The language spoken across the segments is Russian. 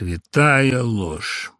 Святая ложь.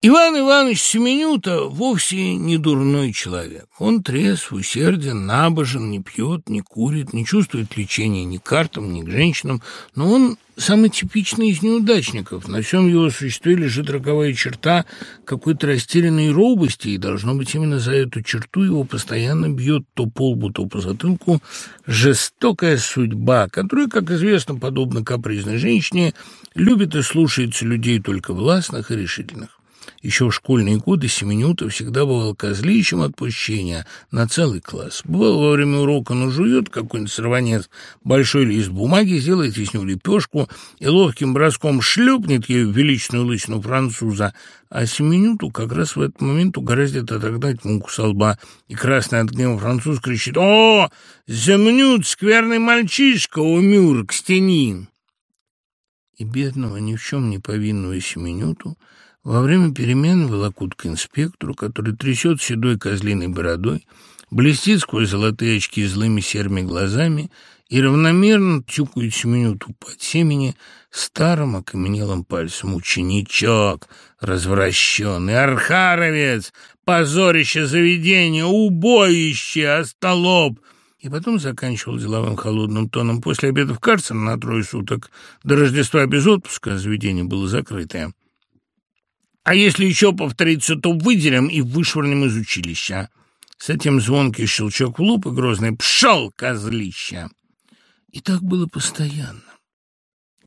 Иван Иванович Семенюта вовсе не дурной человек. Он трезв, усерден, набожен, не пьет, не курит, не чувствует влечения ни к картам, ни к женщинам, но он самый типичный из неудачников. На всем его существе лежит роковая черта какой-то растерянной робости, и, должно быть, именно за эту черту его постоянно бьет то по лбу, то по затылку жестокая судьба, которая, как известно, подобно капризной женщине, любит и слушается людей только властных и решительных. Еще в школьные годы Семенюта всегда бывал козлищем отпущения на целый класс. Бывал во время урока, ну, жует какой-нибудь сорванец большой лист бумаги, сделает из него лепешку и ловким броском шлепнет ею величную лысину француза, а Семенюту как раз в этот момент угораздит отогнать муку со лба, и красный от гнева француз кричит «О, Семенют, скверный мальчишка, умюр, к стени!» И бедного, ни в чем не повинного Семенюту во время перемены волокут к инспектору, который трясет седой козлиной бородой, блестит сквозь золотые очки злыми серыми глазами и равномерно тюкает минуту под семени старым окаменелым пальцем. Ученичок, развращенный, архаровец, позорище заведения, убоище, остолоп — и потом заканчивал деловым холодным тоном. После обеда в карцер на трое суток. До Рождества без отпуска. Заведение было закрытое. А если еще повторится, то выделим и вышвырнем из училища. С этим звонкий щелчок в лоб и грозный «Пшел, козлища!» И так было постоянно.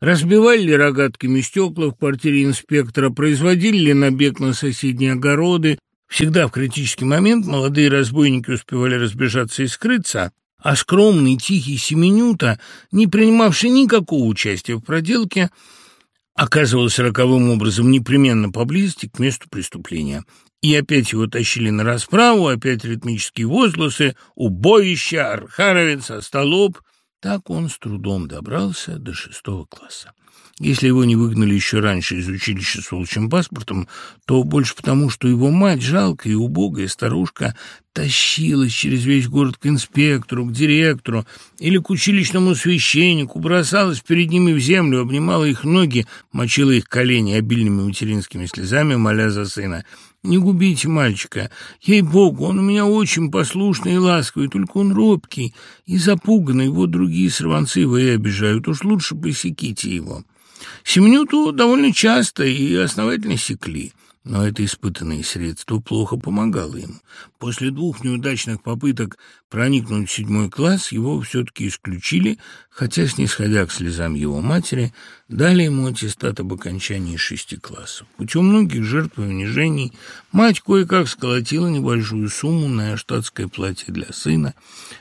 Разбивали ли рогатками стекла в квартире инспектора, производили ли набег на соседние огороды. Всегда в критический момент молодые разбойники успевали разбежаться и скрыться, а скромный, тихий Семенюта, не принимавший никакого участия в проделке, оказывался роковым образом непременно поблизости к месту преступления. И опять его тащили на расправу, опять ритмические возгласы «Убоище! Архаровец! Остолоп!» Так он с трудом добрался до шестого класса. Если его не выгнали еще раньше из училища с волчьим паспортом, то больше потому, что его мать, жалкая и убогая старушка, тащилась через весь город к инспектору, к директору или к училищному священнику, бросалась перед ними в землю, обнимала их ноги, мочила их колени обильными материнскими слезами, моля за сына. «Не губите мальчика. Ей-богу, он у меня очень послушный и ласковый, только он робкий и запуганный, вот другие сорванцы его и обижают. Уж лучше посеките его». Семенюту довольно часто и основательно секли. Но это испытанное средство плохо помогало ему. После двух неудачных попыток проникнуть в седьмой класс его все-таки исключили, хотя, снисходя к слезам его матери, дали ему аттестат об окончании шести классов. Путем многих жертв и унижений мать кое-как сколотила небольшую сумму на штатское платье для сына,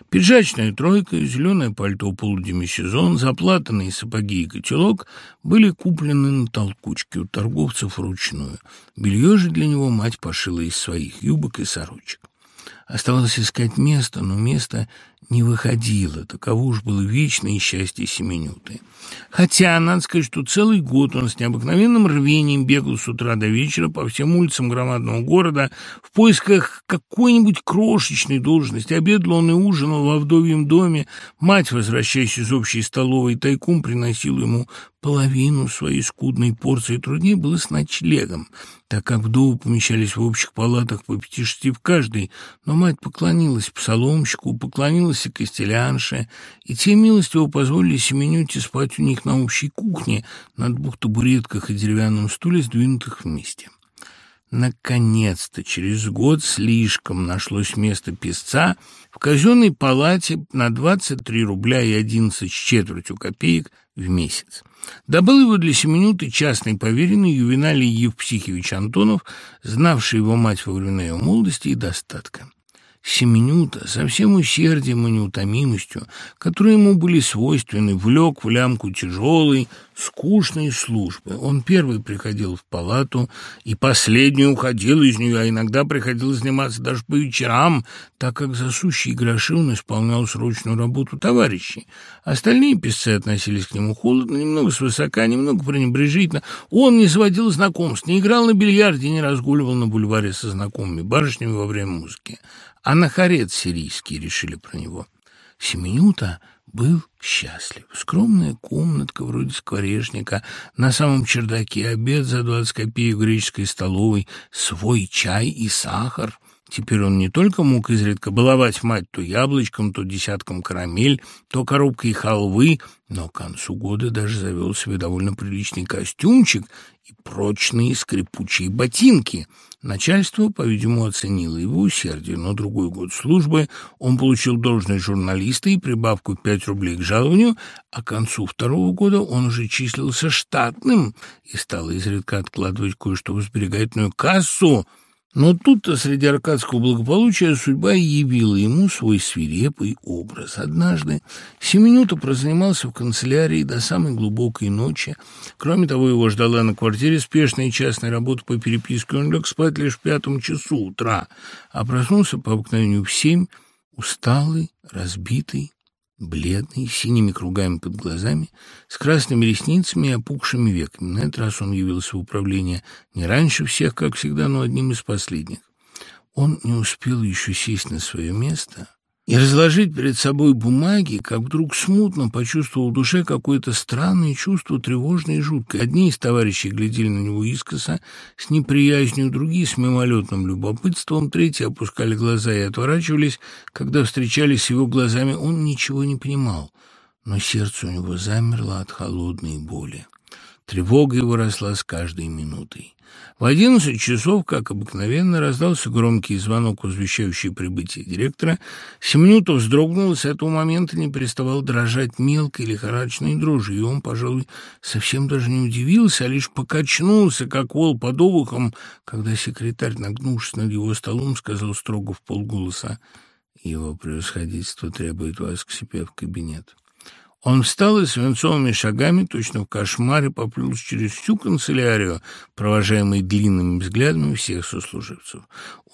пиджачная тройка, зеленое пальто полудемисезон, заплатанные сапоги и котелок были куплены на толкучке у торговцев вручную. Белье же для него мать пошила из своих юбок и сорочек. Оставалось искать место, но место не выходило. Таково уж было вечное счастье Семенюты. Хотя, надо сказать, что целый год он с необыкновенным рвением бегал с утра до вечера по всем улицам громадного города в поисках какой-нибудь крошечной должности. Обедал он и ужинал во вдовьем доме. Мать, возвращаясь из общей столовой, тайком приносила ему половину своей скудной порции. Труднее было с ночлегом так как вдовы помещались в общих палатах по пяти-шести в каждой, но мать поклонилась псаломщику, поклонилась и костелянше, и те милостиво позволили Семенюте спать у них на общей кухне на двух табуретках и деревянном стуле, сдвинутых вместе. Наконец-то, через год слишком нашлось место песца в казенной палате на 23 рубля и 11 с четвертью копеек в месяц. Добыл его для Семенюты частный поверенный Ювеналий Евпсихович Антонов, знавший его мать во времена ее молодости и достатка. Семенюта со всем усердием и неутомимостью, которые ему были свойственны, влек в лямку тяжелой, скучной службы. Он первый приходил в палату и последний уходил из нее, а иногда приходил заниматься даже по вечерам, так как за сущие гроши он исполнял срочную работу товарищей. Остальные писцы относились к нему холодно, немного свысока, немного пренебрежительно. Он не сводил знакомств, не играл на бильярде, не разгуливал на бульваре со знакомыми барышнями во время музыки. А на хорец сирийский решили про него. Семенюта был счастлив. Скромная комнатка вроде скворечника, на самом чердаке обед за двадцать копеек греческой столовой, свой чай и сахар — Теперь он не только мог изредка баловать мать то яблочком, то десятком карамель, то коробкой халвы, но к концу года даже завел себе довольно приличный костюмчик и прочные скрипучие ботинки. Начальство, по-видимому, оценило его усердие, но другой год службы он получил должность журналиста и прибавку 5 рублей к жалованию, а к концу второго года он уже числился штатным и стал изредка откладывать кое-что в сберегательную кассу – но тут-то среди аркадского благополучия судьба явила ему свой свирепый образ. Однажды Семенюта прозанимался в канцелярии до самой глубокой ночи. Кроме того, его ждала на квартире спешная частная работа по переписке. Он лег спать лишь в пятом часу утра, а проснулся по обыкновению в семь, усталый, разбитый, бледный, с синими кругами под глазами, с красными ресницами и опухшими веками. На этот раз он явился в управление не раньше всех, как всегда, но одним из последних. Он не успел еще сесть на свое место, и разложить перед собой бумаги, как вдруг смутно почувствовал в душе какое-то странное чувство, тревожное и жуткое. Одни из товарищей глядели на него искоса, с неприязнью, другие с мимолетным любопытством, третьи опускали глаза и отворачивались. Когда встречались с его глазами, он ничего не понимал, но сердце у него замерло от холодной боли. Тревога его росла с каждой минутой. В одиннадцать часов, как обыкновенно, раздался громкий звонок, возвещающий прибытие директора. Семенютов вздрогнул и с этого момента не переставал дрожать мелкой лихорадочной дрожью, и он, пожалуй, совсем даже не удивился, а лишь покачнулся, как вол под обухом, когда секретарь, нагнувшись над его столом, сказал строго в полголоса «Его превосходительство требует вас к себе в кабинет». Он встал и свинцовыми шагами, точно в кошмаре, поплелся через всю канцелярию, провожаемый длинными взглядами всех сослуживцев.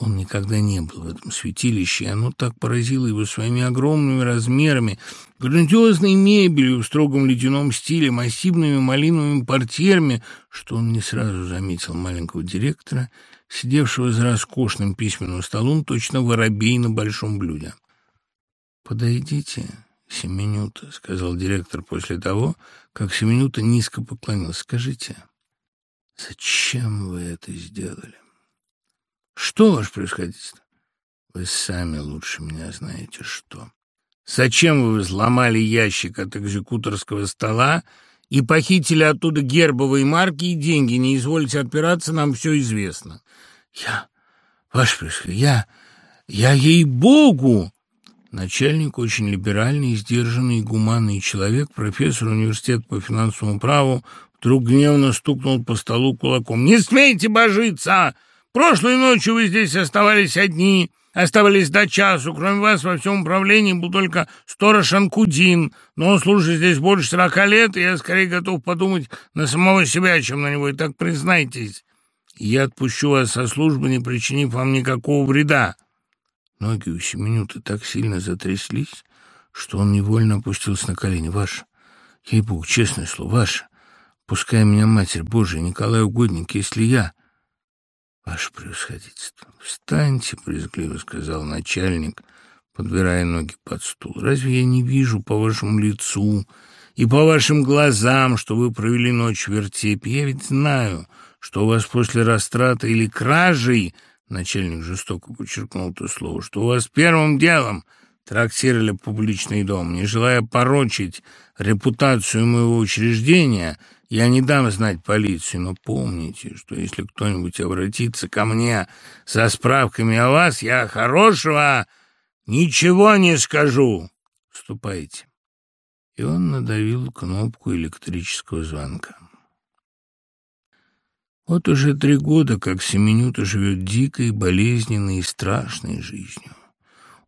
Он никогда не был в этом святилище, и оно так поразило его своими огромными размерами, грандиозной мебелью в строгом ледяном стиле, массивными малиновыми портьерами, что он не сразу заметил маленького директора, сидевшего за роскошным письменным столом, точно воробей на большом блюде. «Подойдите», «Семенюта», — сказал директор после того, как Семенюта низко поклонился. «Скажите, зачем вы это сделали?» «Что, ваше происходительство?» «Вы сами лучше меня знаете, что». «Зачем вы взломали ящик от экзекуторского стола и похитили оттуда гербовые марки и деньги? Не изволите отпираться, нам все известно». «Я... Ваше происходительство, я... Я, ей-богу!» Начальник, очень либеральный, сдержанный гуманный человек, профессор университета по финансовому праву, вдруг гневно стукнул по столу кулаком. «Не смейте божиться! Прошлой ночью вы здесь оставались одни, оставались до часу. Кроме вас во всем управлении был только сторож Анкудин, но он служит здесь больше сорока лет, и я скорее готов подумать на самого себя, чем на него. И так признайтесь, я отпущу вас со службы, не причинив вам никакого вреда». Ноги у Семенюты так сильно затряслись, что он невольно опустился на колени. «Ваше, ей-богу, честное слово, ваше, пускай меня Матерь Божия, Николай Угодник, если я...» «Ваше превосходительство, встаньте», — брезгливо сказал начальник, подбирая ноги под стул. «Разве я не вижу по вашему лицу и по вашим глазам, что вы провели ночь в вертепе? Я ведь знаю, что у вас после растраты или кражей Начальник жестоко подчеркнул то слово, что у вас первым делом трактировали публичный дом. Не желая порочить репутацию моего учреждения, я не дам знать полиции, но помните, что если кто-нибудь обратится ко мне со справками о вас, я хорошего ничего не скажу. Ступайте. И он надавил кнопку электрического звонка. Вот уже три года, как Семенюта живет дикой, болезненной и страшной жизнью.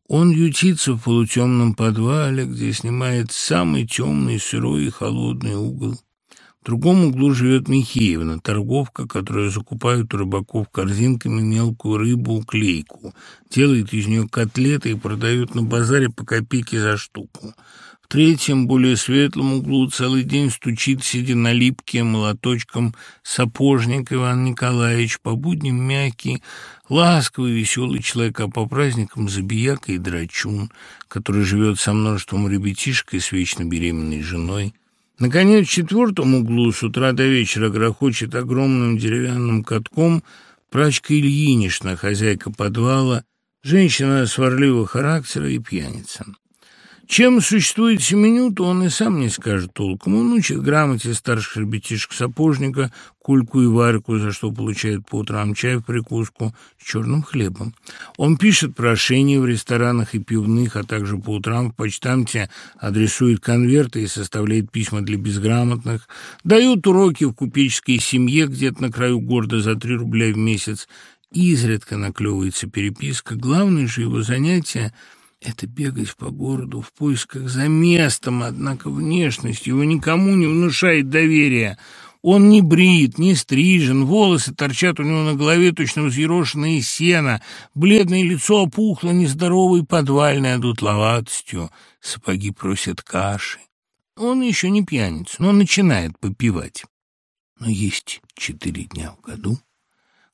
Он ютится в полутемном подвале, где снимает самый темный, сырой и холодный угол. В другом углу живет Михеевна, торговка, которая закупает у рыбаков корзинками мелкую рыбу, клейку, делает из нее котлеты и продает на базаре по копейке за штуку. В третьем, более светлом углу целый день стучит, сидя на липке, молоточком сапожник Иван Николаевич, по будням мягкий, ласковый, веселый человек, а по праздникам забияка и драчун, который живет со множеством ребятишек и с вечно беременной женой. Наконец, в четвертом углу с утра до вечера грохочет огромным деревянным катком прачка Ильинична, хозяйка подвала, женщина сварливого характера и пьяница. Чем существует Семенют, он и сам не скажет толком. Он учит грамоте старших ребятишек-сапожника, Кульку и Варьку, за что получает по утрам чай в прикуску с черным хлебом. Он пишет прошения в ресторанах и пивных, а также по утрам в почтамте адресует конверты и составляет письма для безграмотных, дает уроки в купеческой семье где-то на краю города за три рубля в месяц, изредка наклевывается переписка. Главное же его занятие — это бегать по городу в поисках за местом, однако внешность его никому не внушает доверия. Он не брит, не стрижен, волосы торчат у него на голове, точно взъерошенные сена, бледное лицо опухло нездоровой подвальной одутловатостью, сапоги просят каши. Он еще не пьяница, но начинает попивать. Но есть четыре дня в году,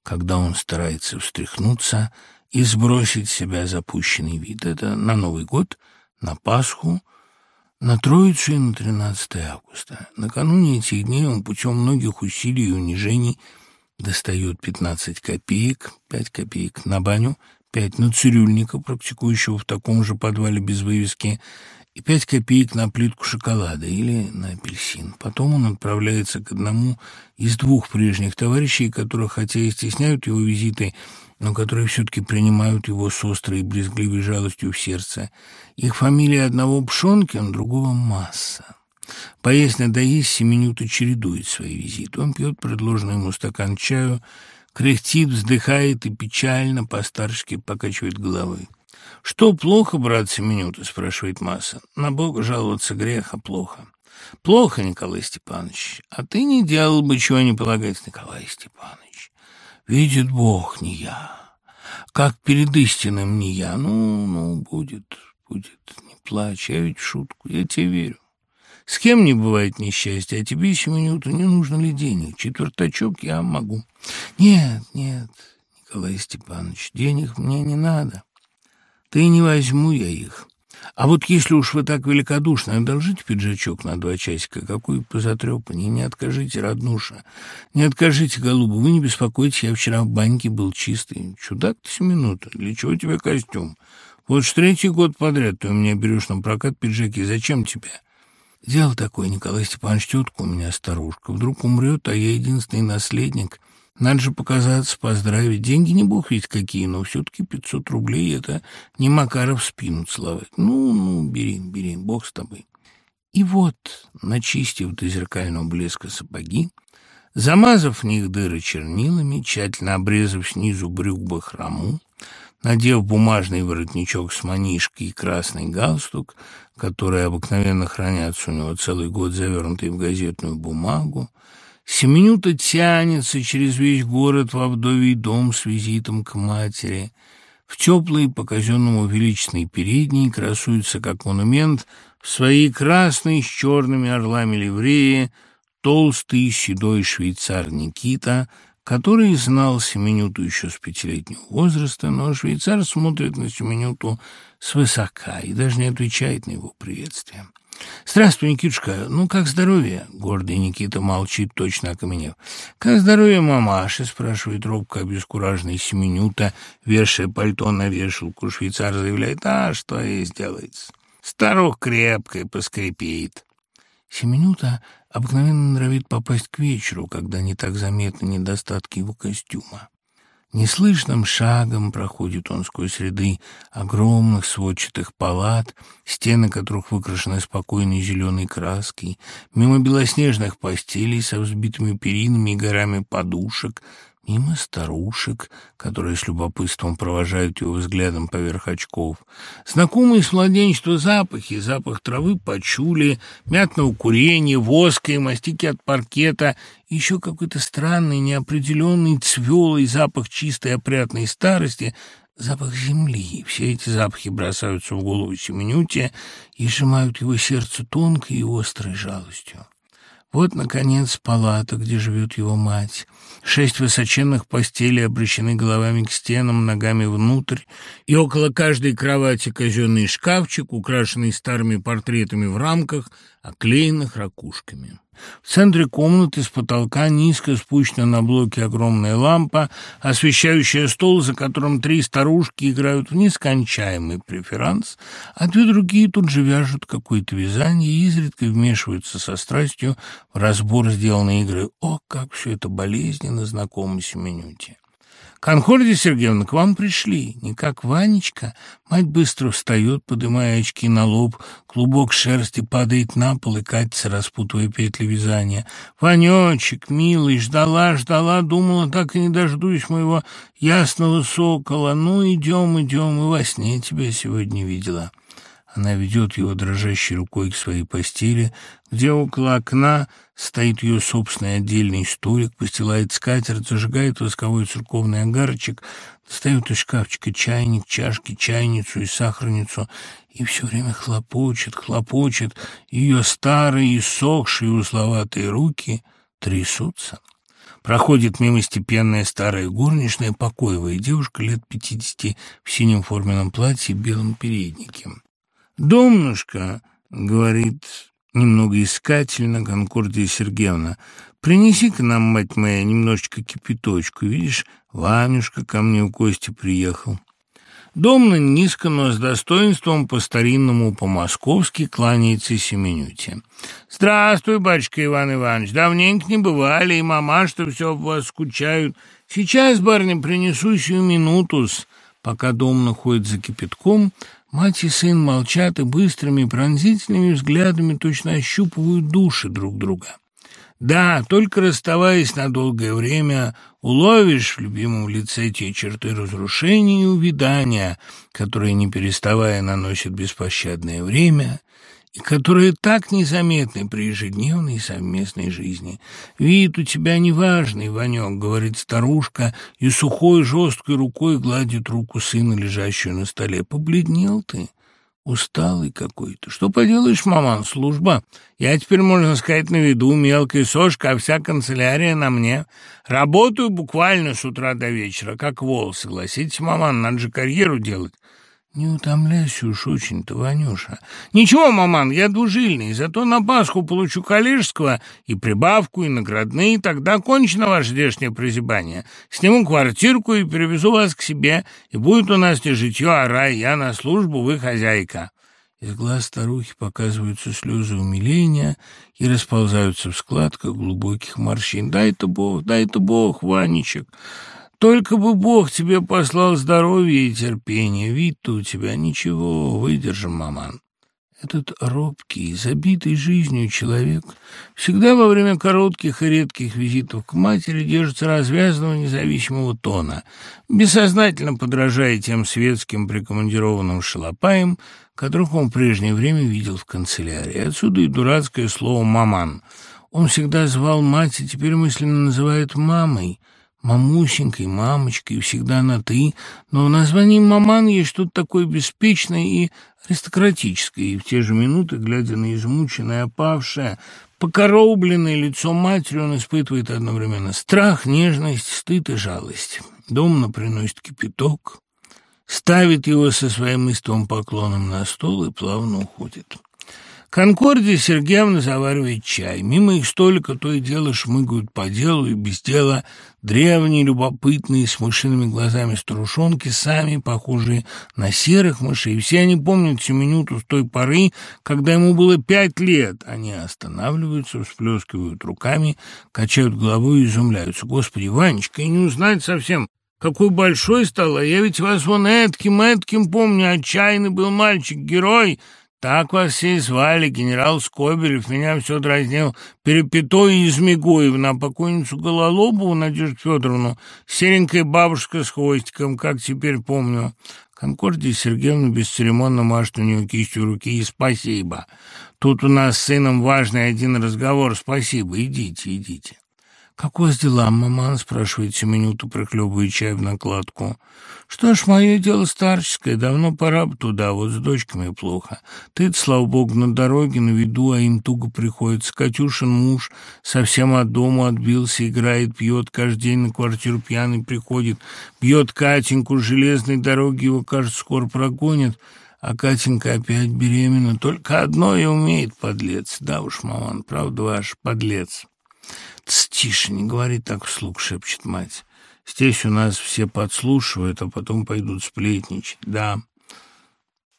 когда он старается встряхнуться и сбросить с себя запущенный вид. Это на Новый год, на Пасху, на Троицу и на 13 августа. Накануне этих дней он путем многих усилий и унижений достает 15 копеек, 5 копеек на баню, 5 на цирюльника, практикующего в таком же подвале без вывески, и пять копеек на плитку шоколада или на апельсин. Потом он отправляется к одному из двух прежних товарищей, которых, хотя и стесняют его визиты, но которые все-таки принимают его с острой и брезгливой жалостью в сердце. Их фамилия одного Пшонкин, другого Масса. Поесть надоесть, Семенюта чередует свои визиты. Он пьет предложенный ему стакан чаю, кряхтит, вздыхает и печально, по-старски покачивает головой. «Что плохо, брат Семенюта?» — спрашивает Масса. «На Бога жаловаться греха плохо». «Плохо, Николай Степанович. А ты не делал бы чего не полагать, Николай Степанович. Видит Бог, не я. Как перед истинным не я. Ну, ну, будет, будет. Не плачь, я ведь шутку, я тебе верю. С кем не бывает несчастья, а тебе, Семенюта, не нужно ли денег? Четвертачок я могу. Нет, нет, Николай Степанович, денег мне не надо. Ты не возьму я их. А вот если уж вы так великодушны, одолжите пиджачок на два часика, какой позатрепаннее, не откажите, роднуша, не откажите, голуба, вы не беспокойтесь, я вчера в баньке был чистый. Чудак ты минута, для чего тебе костюм? Вот ж третий год подряд ты у меня берешь на прокат пиджаки, зачем тебе? Дело такое, Николай Степанович, тетка у меня старушка, вдруг умрет, а я единственный наследник — надо же показаться, поздравить. Деньги не бог ведь какие, но все-таки 500 рублей — это не Макаров спину целовать. Ну, ну, бери, бери, бог с тобой. И вот, начистив до зеркального блеска сапоги, замазав в них дыры чернилами, тщательно обрезав снизу брюк бахрому, надев бумажный воротничок с манишкой и красный галстук, которые обыкновенно хранятся у него целый год завернутый в газетную бумагу, Семенюта тянется через весь город во вдовий дом с визитом к матери. В теплой, по-казенному величественной передней красуется, как монумент, в своей красной с черными орлами ливреи толстый седой швейцар Никита, который знал Семенюту еще с пятилетнего возраста, но швейцар смотрит на Семенюту свысока и даже не отвечает на его приветствие. «Здравствуй, Никитушка. Ну, как здоровье?» Гордый Никита молчит, точно окаменев. «Как здоровье мамаши?» — спрашивает робко обескураженный Семенюта, вешая пальто на вешалку. Швейцар заявляет, «А, что ей сделается? Старух крепкая, поскрипит». Семенюта обыкновенно норовит попасть к вечеру, когда не так заметны недостатки его костюма. Неслышным шагом проходит он сквозь ряды огромных сводчатых палат, стены которых выкрашены спокойной зеленой краской, мимо белоснежных постелей со взбитыми перинами и горами подушек, мимо старушек, которые с любопытством провожают его взглядом поверх очков. Знакомые с младенчества запахи, запах травы почули, мятного курения, воска и мастики от паркета, еще какой-то странный, неопределенный, цвелый запах чистой опрятной старости, запах земли. Все эти запахи бросаются в голову Семенюте и сжимают его сердце тонкой и острой жалостью. Вот, наконец, палата, где живет его мать. Шесть высоченных постелей обращены головами к стенам, ногами внутрь, и около каждой кровати казенный шкафчик, украшенный старыми портретами в рамках, оклеенных ракушками. В центре комнаты с потолка низко спущена на блоке огромная лампа, освещающая стол, за которым три старушки играют в нескончаемый преферанс, а две другие тут же вяжут какое-то вязание и изредка вмешиваются со страстью в разбор сделанной игры. О, как все это болезненно знакомо Семенюте! «Конхордия Сергеевна, к вам пришли. Не как Ванечка». Мать быстро встает, поднимая очки на лоб, клубок шерсти падает на пол и катится, распутывая петли вязания. «Ванечек, милый, ждала, ждала, думала, так и не дождусь моего ясного сокола. Ну, идем, идем, и во сне тебя сегодня видела». Она ведет его дрожащей рукой к своей постели, где около окна стоит ее собственный отдельный столик, постилает скатерть, зажигает восковой церковный огарочек, достает из шкафчика чайник, чашки, чайницу и сахарницу, и все время хлопочет, хлопочет, ее старые, иссохшие, узловатые руки трясутся. Проходит мимо степенная старая горничная, покоевая девушка лет пятидесяти в синем форменном платье и белом переднике. «Домнушка», — говорит немного искательно Конкордия Сергеевна, принеси к нам, мать моя, немножечко кипяточку. Видишь, Ванюшка ко мне в гости приехал». Домна низко, но с достоинством по-старинному, по-московски кланяется Семенюте. «Здравствуй, батюшка Иван Иванович, давненько не бывали, и мама, что все об вас скучают. Сейчас, барыня, принесу сию минутус». Пока Домна ходит за кипятком, Мать и сын молчат и быстрыми пронзительными взглядами точно ощупывают души друг друга. Да, только расставаясь на долгое время, уловишь в любимом лице те черты разрушения и увядания, которые, не переставая, наносят беспощадное время и которые так незаметны при ежедневной совместной жизни. «Вид у тебя неважный, Ванек», — говорит старушка, и сухой жесткой рукой гладит руку сына, лежащую на столе. «Побледнел ты?» Усталый какой-то. Что поделаешь, маман, служба. Я теперь, можно сказать, на виду, мелкая сошка, а вся канцелярия на мне. Работаю буквально с утра до вечера, как вол, согласитесь, маман, надо же карьеру делать. «Не утомляйся уж очень-то, Ванюша». «Ничего, маман, я двужильный, зато на Пасху получу коллежского и прибавку, и наградные, тогда кончено ваше здешнее прозябание. Сниму квартирку и перевезу вас к себе, и будет у нас не житье, а рай, я на службу, вы хозяйка». Из глаз старухи показываются слезы умиления и расползаются в складках глубоких морщин. «Дай-то Бог, дай-то Бог, Ванечек!» Только бы Бог тебе послал здоровье и терпение. Вид-то у тебя ничего, выдержим, маман. Этот робкий, забитый жизнью человек всегда во время коротких и редких визитов к матери держится развязанного независимого тона, бессознательно подражая тем светским прикомандированным шалопаям, которых он в прежнее время видел в канцелярии. Отсюда и дурацкое слово «маман». Он всегда звал мать и теперь мысленно называет «мамой», мамусенькой, мамочкой, всегда на «ты», но в названии «маман» есть что-то такое беспечное и аристократическое, и в те же минуты, глядя на измученное, опавшее, покоробленное лицо матери, он испытывает одновременно страх, нежность, стыд и жалость. Домна приносит кипяток, ставит его со своим истовым поклоном на стол и плавно уходит. Конкордия Сергеевна заваривает чай. Мимо их столика то и дело шмыгают по делу и без дела древние, любопытные, с мышиными глазами старушонки, сами похожие на серых мышей. Все они помнят всю минуту с той поры, когда ему было пять лет. Они останавливаются, всплескивают руками, качают головой и изумляются. Господи, Ванечка, и не узнать совсем, какой большой стал, а я ведь вас вон этким, этким помню, отчаянный был мальчик, герой». Так вас все звали, генерал Скобелев, меня все дразнил Перепятой и Змегуевна, покойницу Гололобову Надежду Федоровну, серенькая бабушка с хвостиком, как теперь помню. Конкордия Сергеевна бесцеремонно машет у нее кистью руки и спасибо. Тут у нас с сыном важный один разговор, спасибо, идите, идите. «Как у вас дела, маман?» — спрашивает Семенюта, проклёбывая чай в накладку. «Что ж, мое дело старческое, давно пора бы туда, вот с дочками плохо. ты слава богу, на дороге, на виду, а им туго приходится. Катюшин муж совсем от дома отбился, играет, пьет, каждый день на квартиру пьяный приходит, бьет Катеньку железной дороги, его, кажется, скоро прогонят». А Катенька опять беременна. Только одно и умеет, подлец. Да уж, маман, правда ваш, подлец. Тише, не говори так вслух, шепчет мать. Здесь у нас все подслушивают, а потом пойдут сплетничать. Да.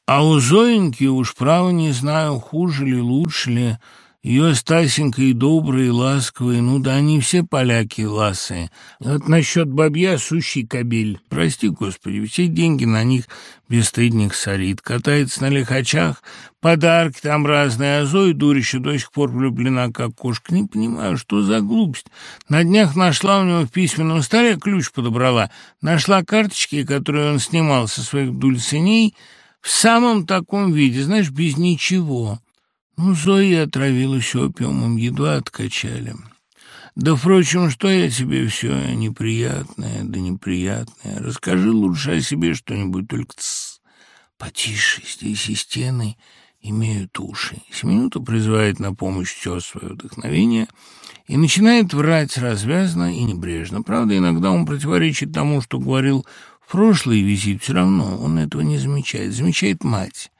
А у Зоеньки уж право не знаю, хуже ли, лучше ли. Ее Стасенька и добрые, и ласковые, ну да они все поляки ласые. Вот насчет бабья сущий кобель. Прости, Господи, все деньги на них бесстыдник сорит. Катается на лихачах, подарки там разные, а Зоя дурище до сих пор влюблена, как кошка. Не понимаю, что за глупость. На днях нашла у него в письменном столе, ключ подобрала, нашла карточки, которые он снимал со своих дульциней, в самом таком виде, знаешь, без ничего. Ну, Зоя отравилась опиумом, едва откачали. Да, впрочем, что я тебе все неприятное, да неприятное. Расскажи лучше о себе что-нибудь, только тс, потише, здесь и стены имеют уши. Семинута призывает на помощь все свое вдохновение и начинает врать развязно и небрежно. Правда, иногда он противоречит тому, что говорил в прошлый визит, все равно он этого не замечает. Замечает мать.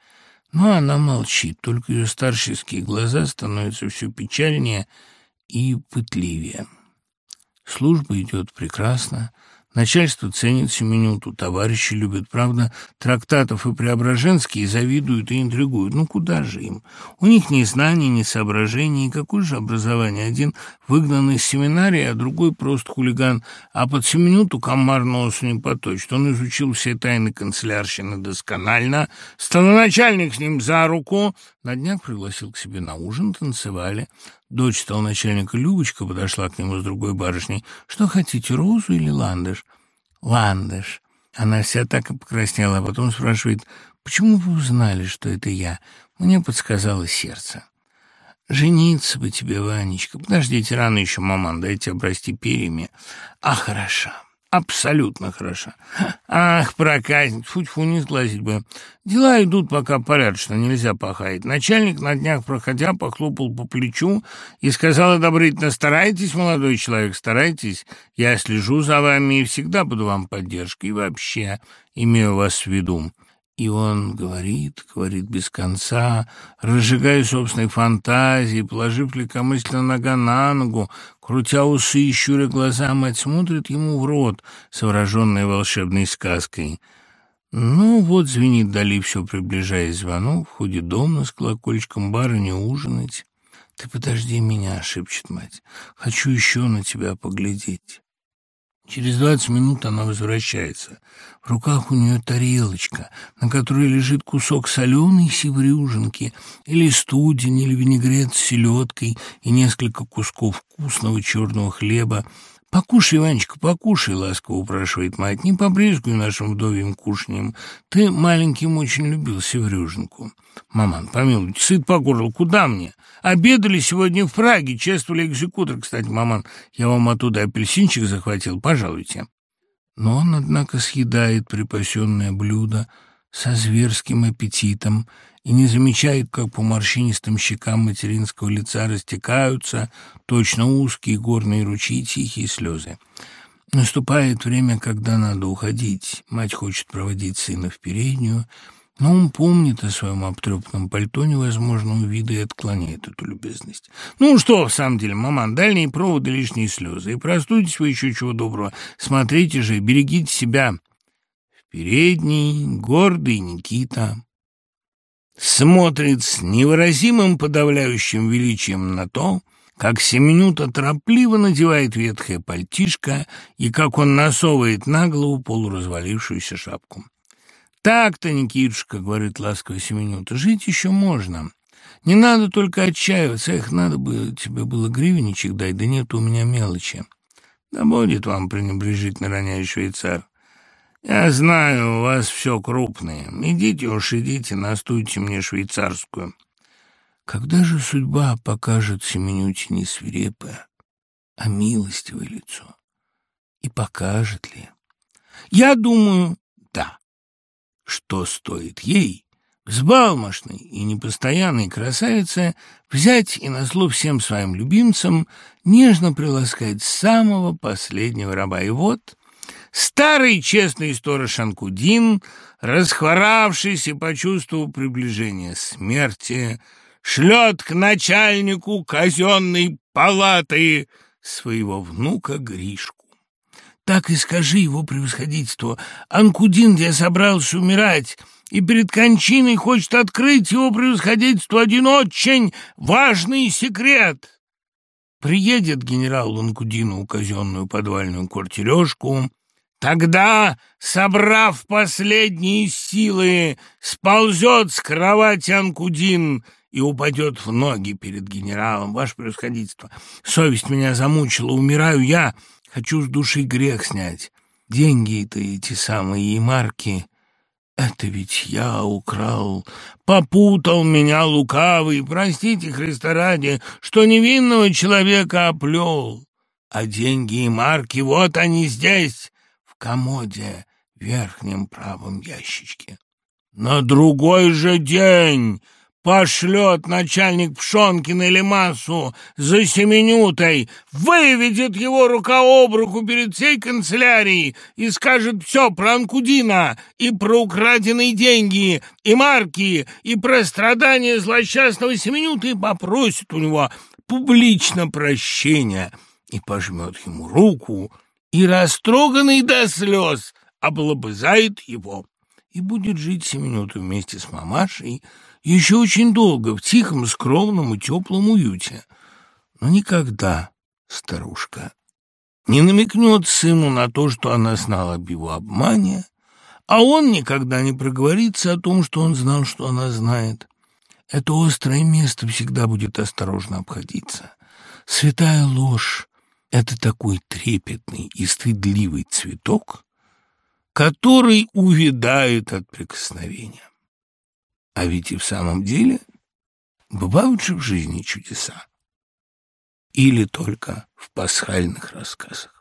Но она молчит, только ее старческие глаза становятся все печальнее и пытливее. Служба идет прекрасно, Начальство ценит Семенюту, товарищи любят, правда, трактатов и Преображенские завидуют и интригуют. Ну, куда же им? У них ни знаний, ни соображений, какое же образование? Один выгнан из семинарии, а другой просто хулиган. А под Семенюту комар носу не поточит. Он изучил все тайны канцелярщины досконально, столоначальник с ним за руку. На днях пригласил к себе на ужин, танцевали. Дочь стал начальника Любочка подошла к нему с другой барышней. «Что хотите, розу или ландыш?» «Ландыш». Она вся так и покраснела, а потом спрашивает, «Почему вы узнали, что это я?» Мне подсказало сердце. «Жениться бы тебе, Ванечка. Подождите, рано еще, маман, дайте обрасти перьями. А хороша». Абсолютно хороша. Ах, проказник, фу-фу, не сглазить бы. Дела идут пока порядочно, нельзя пахать. Начальник на днях, проходя, похлопал по плечу и сказал одобрительно, старайтесь, молодой человек, старайтесь. Я слежу за вами и всегда буду вам поддержкой. И вообще имею вас в виду. И он говорит, говорит без конца, разжигая собственной фантазии, положив легкомысленно нога на ногу, крутя усы и щуря глаза, мать смотрит ему в рот, совраженной волшебной сказкой. Ну вот звенит вдали, все приближаясь звонок, входит дом с колокольчиком, барыня ужинать. «Ты подожди меня», — шепчет мать, — «хочу еще на тебя поглядеть». Через двадцать минут она возвращается. В руках у нее тарелочка, на которой лежит кусок соленой севрюжинки, или студень, или винегрет с селедкой и несколько кусков вкусного черного хлеба. «Покушай, Ванечка, покушай», — ласково упрашивает мать, — «не побрезгуй нашим вдовьим кушанием. Ты маленьким очень любил севрюжинку». «Маман, помилуйте, сыт по горло, куда мне? Обедали сегодня в Праге, чествовали экзекутор. Кстати, маман, я вам оттуда апельсинчик захватил, пожалуйте». Но он, однако, съедает припасенное блюдо со зверским аппетитом и не замечает, как по морщинистым щекам материнского лица растекаются точно узкие горные ручьи тихие слезы. Наступает время, когда надо уходить. Мать хочет проводить сына в переднюю, но он помнит о своем обтрепанном пальто невозможного вида и отклоняет эту любезность. «Ну что, в самом деле, маман, дальние проводы, лишние слезы. И простудитесь вы еще чего доброго. Смотрите же, берегите себя». В гордый Никита смотрит с невыразимым подавляющим величием на то, как Семенюта торопливо надевает ветхое пальтишко и как он насовывает на голову полуразвалившуюся шапку. «Так-то, Никитушка, — говорит ласково Семенюта, — жить еще можно. Не надо только отчаиваться. Эх, надо бы тебе было гривенничек дать, да нет у меня мелочи. Да будет вам пренебрежительно роняет швейцар. «Я знаю, у вас все крупное. Идите уж, идите, настуйте мне швейцарскую». Когда же судьба покажет Семенютине свирепая, а милостивое лицо. И покажет ли? Я думаю, да. Что стоит ей, взбалмошной и непостоянной красавице, взять и назло всем своим любимцам нежно приласкать самого последнего раба. И вот старый честный сторож Анкудин, расхворавшись и почувствовав приближение смерти, шлет к начальнику казенной палаты своего внука Гришку. Так и скажи его превосходительству. Анкудин, где собрался умирать, и перед кончиной хочет открыть его превосходительству один очень важный секрет. Приедет генерал Анкудину у казенную подвальную квартирешку, Тогда, собрав последние силы, сползет с кровати Анкудин и упадет в ноги перед генералом. Ваше превосходительство, совесть меня замучила, умираю я, хочу с души грех снять. Деньги-то эти самые и марки, это ведь я украл, попутал меня лукавый, простите, Христа ради, что невинного человека оплел. А деньги и марки, вот они здесь, комоде, верхнем правом ящичке. На другой же день пошлет начальник Пшонкина или массу за Семенютой, выведет его рука об руку перед всей канцелярией и скажет все про Анкудина и про украденные деньги, и марки, и про страдания злосчастного Семенюта и попросит у него публично прощения и пожмет ему руку, и, растроганный до слез, облобызает его и будет жить Семенюта вместе с мамашей еще очень долго в тихом, скромном и теплом уюте. Но никогда старушка не намекнет сыну на то, что она знала об его обмане, а он никогда не проговорится о том, что он знал, что она знает. Это острое место всегда будет осторожно обходиться. Святая ложь это такой трепетный и стыдливый цветок, который увядает от прикосновения. А ведь и в самом деле бывают же в жизни чудеса. Или только в пасхальных рассказах.